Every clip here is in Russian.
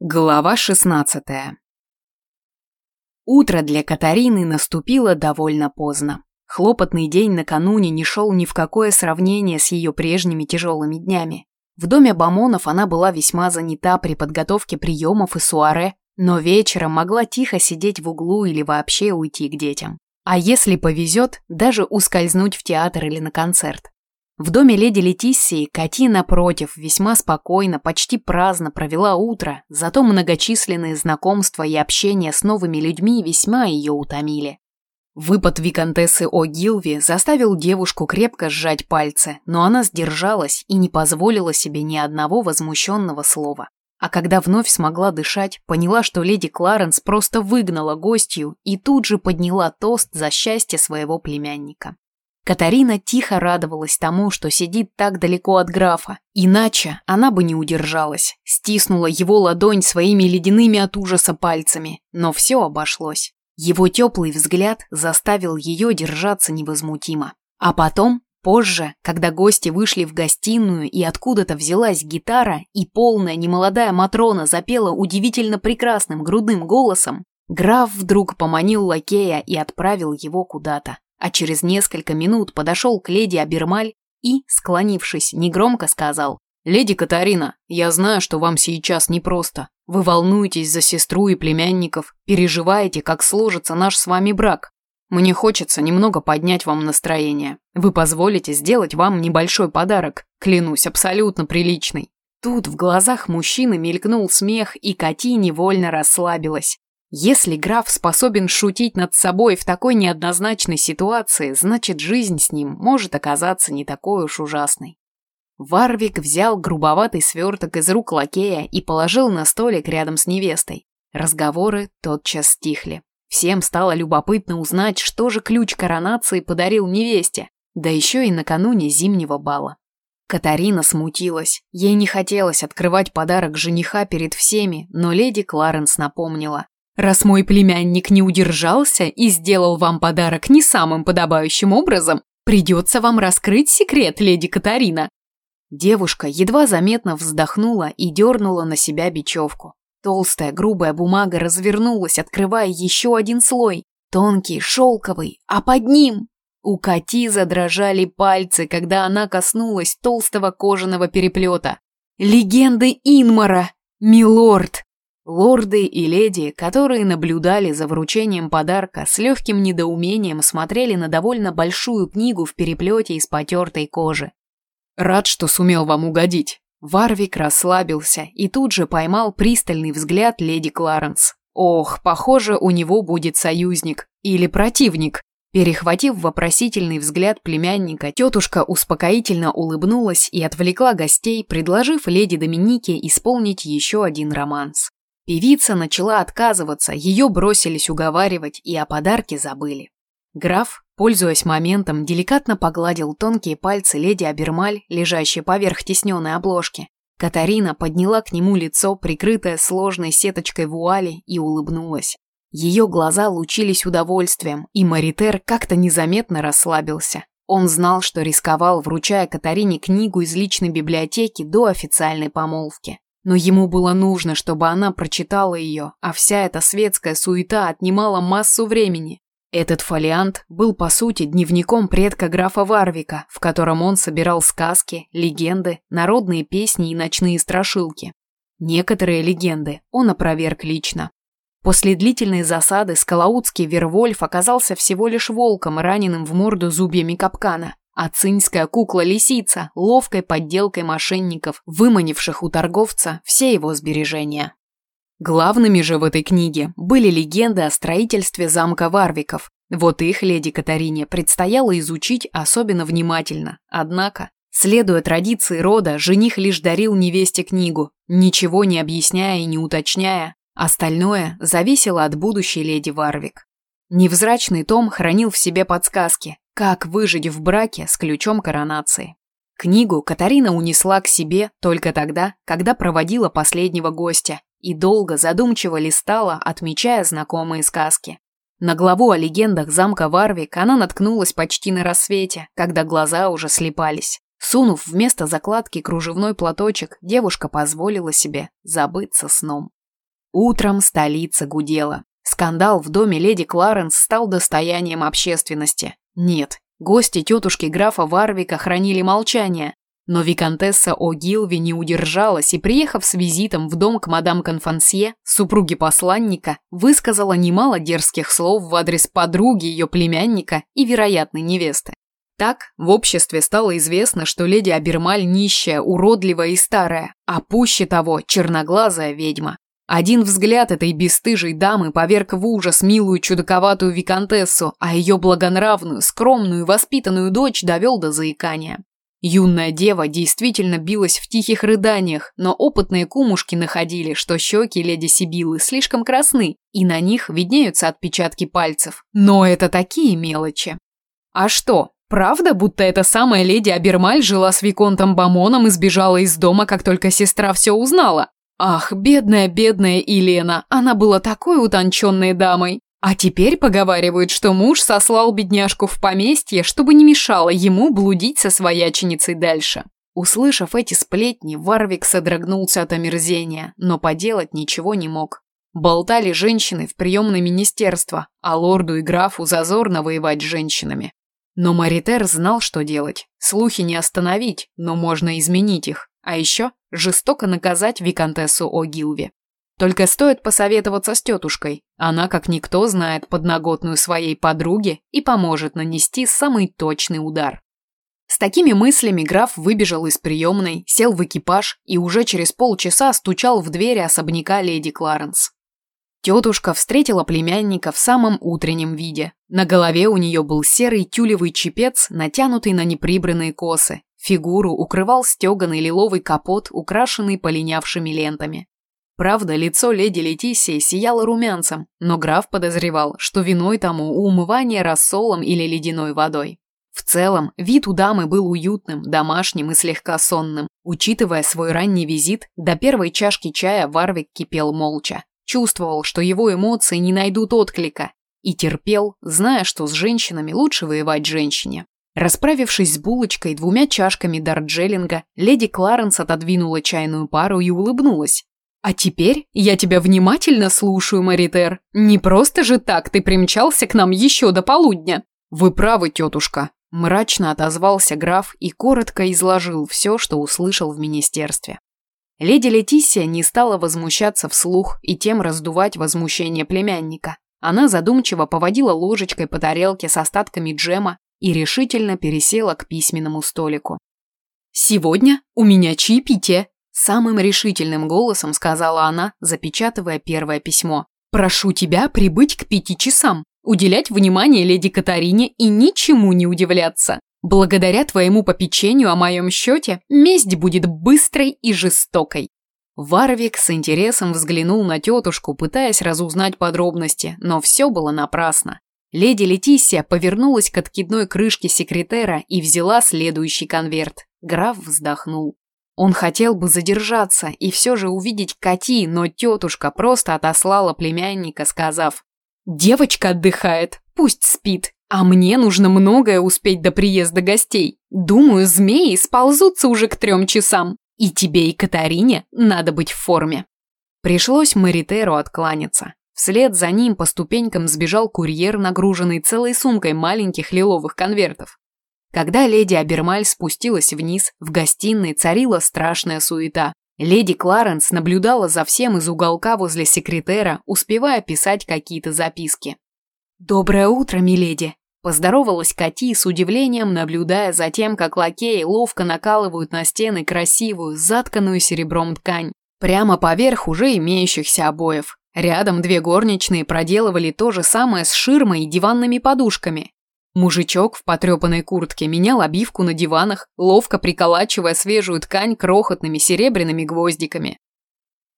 Глава 16 Утро для Катарины наступило довольно поздно. Хлопотный день накануне не шел ни в какое сравнение с ее прежними тяжелыми днями. В доме Бамонов она была весьма занята при подготовке приемов и суаре, но вечером могла тихо сидеть в углу или вообще уйти к детям. А если повезет, даже ускользнуть в театр или на концерт. В доме леди Летиссии Кати, напротив, весьма спокойно, почти праздно провела утро, зато многочисленные знакомства и общение с новыми людьми весьма ее утомили. Выпад виконтессы О'Гилви заставил девушку крепко сжать пальцы, но она сдержалась и не позволила себе ни одного возмущенного слова. А когда вновь смогла дышать, поняла, что леди Кларенс просто выгнала гостью и тут же подняла тост за счастье своего племянника. Катарина тихо радовалась тому, что сидит так далеко от графа, иначе она бы не удержалась, стиснула его ладонь своими ледяными от ужаса пальцами, но все обошлось. Его теплый взгляд заставил ее держаться невозмутимо. А потом, позже, когда гости вышли в гостиную и откуда-то взялась гитара, и полная немолодая Матрона запела удивительно прекрасным грудным голосом, граф вдруг поманил лакея и отправил его куда-то а через несколько минут подошел к леди Абермаль и, склонившись, негромко сказал «Леди Катарина, я знаю, что вам сейчас непросто. Вы волнуетесь за сестру и племянников, переживаете, как сложится наш с вами брак. Мне хочется немного поднять вам настроение. Вы позволите сделать вам небольшой подарок, клянусь, абсолютно приличный». Тут в глазах мужчины мелькнул смех, и Кати невольно расслабилась. Если граф способен шутить над собой в такой неоднозначной ситуации, значит жизнь с ним может оказаться не такой уж ужасной. Варвик взял грубоватый сверток из рук лакея и положил на столик рядом с невестой. Разговоры тотчас стихли. Всем стало любопытно узнать, что же ключ коронации подарил невесте, да еще и накануне зимнего бала. Катарина смутилась. Ей не хотелось открывать подарок жениха перед всеми, но леди Кларенс напомнила. Раз мой племянник не удержался и сделал вам подарок не самым подобающим образом, придется вам раскрыть секрет, леди Катарина». Девушка едва заметно вздохнула и дернула на себя бечевку. Толстая грубая бумага развернулась, открывая еще один слой, тонкий, шелковый, а под ним... У Кати задрожали пальцы, когда она коснулась толстого кожаного переплета. «Легенды Инмара! Милорд!» Лорды и леди, которые наблюдали за вручением подарка, с легким недоумением смотрели на довольно большую книгу в переплете из потертой кожи. «Рад, что сумел вам угодить». Варвик расслабился и тут же поймал пристальный взгляд леди Кларенс. Ох, похоже, у него будет союзник. Или противник. Перехватив вопросительный взгляд племянника, тетушка успокоительно улыбнулась и отвлекла гостей, предложив леди Доминике исполнить еще один романс. Певица начала отказываться, ее бросились уговаривать и о подарке забыли. Граф, пользуясь моментом, деликатно погладил тонкие пальцы леди Абермаль, лежащие поверх тесненной обложки. Катарина подняла к нему лицо, прикрытое сложной сеточкой вуали, и улыбнулась. Ее глаза лучились удовольствием, и Маритер как-то незаметно расслабился. Он знал, что рисковал, вручая Катарине книгу из личной библиотеки до официальной помолвки. Но ему было нужно, чтобы она прочитала ее, а вся эта светская суета отнимала массу времени. Этот фолиант был, по сути, дневником предка графа Варвика, в котором он собирал сказки, легенды, народные песни и ночные страшилки. Некоторые легенды он опроверг лично. После длительной засады скалаутский Вервольф оказался всего лишь волком, раненым в морду зубьями капкана а цинская кукла-лисица – ловкой подделкой мошенников, выманивших у торговца все его сбережения. Главными же в этой книге были легенды о строительстве замка Варвиков. Вот их леди Катарине предстояло изучить особенно внимательно. Однако, следуя традиции рода, жених лишь дарил невесте книгу, ничего не объясняя и не уточняя. Остальное зависело от будущей леди Варвик. Невзрачный том хранил в себе подсказки, как выжить в браке с ключом коронации. Книгу Катарина унесла к себе только тогда, когда проводила последнего гостя и долго задумчиво листала, отмечая знакомые сказки. На главу о легендах замка Варвик она наткнулась почти на рассвете, когда глаза уже слепались. Сунув вместо закладки кружевной платочек, девушка позволила себе забыться сном. Утром столица гудела. Скандал в доме леди Кларенс стал достоянием общественности. Нет, гости тетушки графа Варвика хранили молчание, но виконтесса О'Гилви не удержалась и, приехав с визитом в дом к мадам Конфансье, супруге посланника, высказала немало дерзких слов в адрес подруги ее племянника и вероятной невесты. Так, в обществе стало известно, что леди Абермаль нищая, уродливая и старая, а пуще того, черноглазая ведьма. Один взгляд этой бесстыжей дамы поверг в ужас милую чудаковатую виконтессу, а ее благонравную, скромную, воспитанную дочь довел до заикания. Юная дева действительно билась в тихих рыданиях, но опытные кумушки находили, что щеки леди Сибилы слишком красны, и на них виднеются отпечатки пальцев. Но это такие мелочи. А что, правда, будто эта самая леди Абермаль жила с Виконтом Бамоном и сбежала из дома, как только сестра все узнала? Ах, бедная, бедная Елена, она была такой утонченной дамой. А теперь поговаривают, что муж сослал бедняжку в поместье, чтобы не мешало ему блудить со свояченицей дальше. Услышав эти сплетни, Варвик содрогнулся от омерзения, но поделать ничего не мог. Болтали женщины в приемное министерство, а лорду и графу зазорно воевать с женщинами. Но Маритер знал, что делать. Слухи не остановить, но можно изменить их. А еще жестоко наказать виконтессу О'Гилви. Только стоит посоветоваться с тетушкой. Она, как никто, знает подноготную своей подруги и поможет нанести самый точный удар. С такими мыслями граф выбежал из приемной, сел в экипаж и уже через полчаса стучал в двери особняка леди Кларенс. Тетушка встретила племянника в самом утреннем виде. На голове у нее был серый тюлевый чепец, натянутый на неприбранные косы, Фигуру укрывал стеганый лиловый капот, украшенный полинявшими лентами. Правда, лицо леди Летисии сияло румянцем, но граф подозревал, что виной тому умывание рассолом или ледяной водой. В целом, вид у дамы был уютным, домашним и слегка сонным. Учитывая свой ранний визит, до первой чашки чая Варвик кипел молча. Чувствовал, что его эмоции не найдут отклика. И терпел, зная, что с женщинами лучше воевать женщине. Расправившись с булочкой и двумя чашками дарджелинга, леди Кларенс отодвинула чайную пару и улыбнулась. «А теперь я тебя внимательно слушаю, Маритер. Не просто же так ты примчался к нам еще до полудня». «Вы правы, тетушка», – мрачно отозвался граф и коротко изложил все, что услышал в министерстве. Леди Летисия не стала возмущаться вслух и тем раздувать возмущение племянника. Она задумчиво поводила ложечкой по тарелке с остатками джема и решительно пересела к письменному столику. «Сегодня у меня чаепитие», – самым решительным голосом сказала она, запечатывая первое письмо. «Прошу тебя прибыть к пяти часам, уделять внимание леди Катарине и ничему не удивляться. Благодаря твоему попечению о моем счете месть будет быстрой и жестокой». Варвик с интересом взглянул на тетушку, пытаясь разузнать подробности, но все было напрасно. Леди Летисия повернулась к откидной крышке секретера и взяла следующий конверт. Граф вздохнул. Он хотел бы задержаться и все же увидеть Кати, но тетушка просто отослала племянника, сказав «Девочка отдыхает, пусть спит, а мне нужно многое успеть до приезда гостей. Думаю, змеи сползутся уже к трем часам, и тебе и Катарине надо быть в форме». Пришлось Маритеру откланяться. Вслед за ним по ступенькам сбежал курьер, нагруженный целой сумкой маленьких лиловых конвертов. Когда леди Абермаль спустилась вниз, в гостиной царила страшная суета. Леди Кларенс наблюдала за всем из уголка возле секретера, успевая писать какие-то записки. «Доброе утро, миледи!» Поздоровалась Кати с удивлением, наблюдая за тем, как лакеи ловко накалывают на стены красивую, затканную серебром ткань, прямо поверх уже имеющихся обоев. Рядом две горничные проделывали то же самое с ширмой и диванными подушками. Мужичок в потрепанной куртке менял обивку на диванах, ловко приколачивая свежую ткань крохотными серебряными гвоздиками.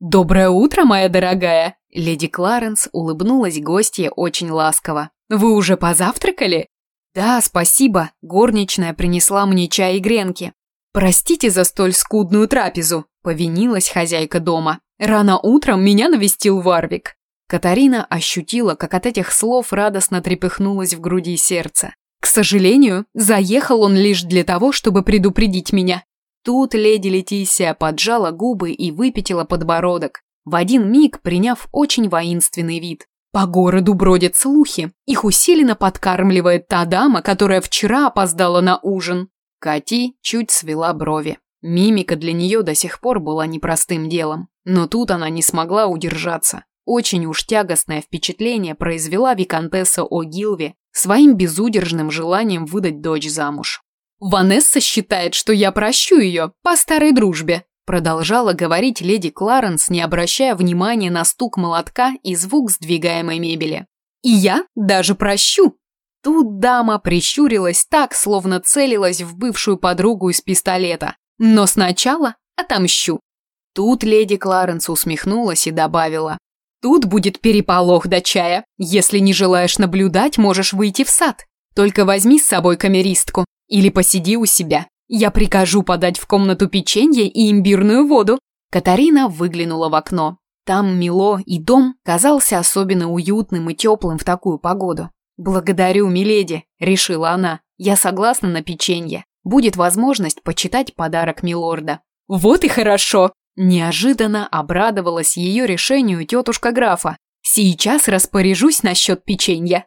«Доброе утро, моя дорогая!» Леди Кларенс улыбнулась гостье очень ласково. «Вы уже позавтракали?» «Да, спасибо. Горничная принесла мне чай и гренки. Простите за столь скудную трапезу», – повинилась хозяйка дома. Рано утром меня навестил Варвик. Катарина ощутила, как от этих слов радостно трепыхнулось в груди сердце. К сожалению, заехал он лишь для того, чтобы предупредить меня. Тут леди Летисия поджала губы и выпятила подбородок. в один миг приняв очень воинственный вид. По городу бродят слухи. Их усиленно подкармливает та дама, которая вчера опоздала на ужин. Кати чуть свела брови. Мимика для нее до сих пор была непростым делом. Но тут она не смогла удержаться. Очень уж тягостное впечатление произвела виконтесса О'Гилви своим безудержным желанием выдать дочь замуж. «Ванесса считает, что я прощу ее по старой дружбе», продолжала говорить леди Кларенс, не обращая внимания на стук молотка и звук сдвигаемой мебели. «И я даже прощу». Тут дама прищурилась так, словно целилась в бывшую подругу из пистолета. «Но сначала отомщу». Тут леди Кларенс усмехнулась и добавила. «Тут будет переполох до чая. Если не желаешь наблюдать, можешь выйти в сад. Только возьми с собой камеристку или посиди у себя. Я прикажу подать в комнату печенье и имбирную воду». Катарина выглянула в окно. Там мило и дом казался особенно уютным и теплым в такую погоду. «Благодарю, миледи», — решила она. «Я согласна на печенье. Будет возможность почитать подарок милорда». «Вот и хорошо!» Неожиданно обрадовалась ее решению тетушка графа. «Сейчас распоряжусь насчет печенья».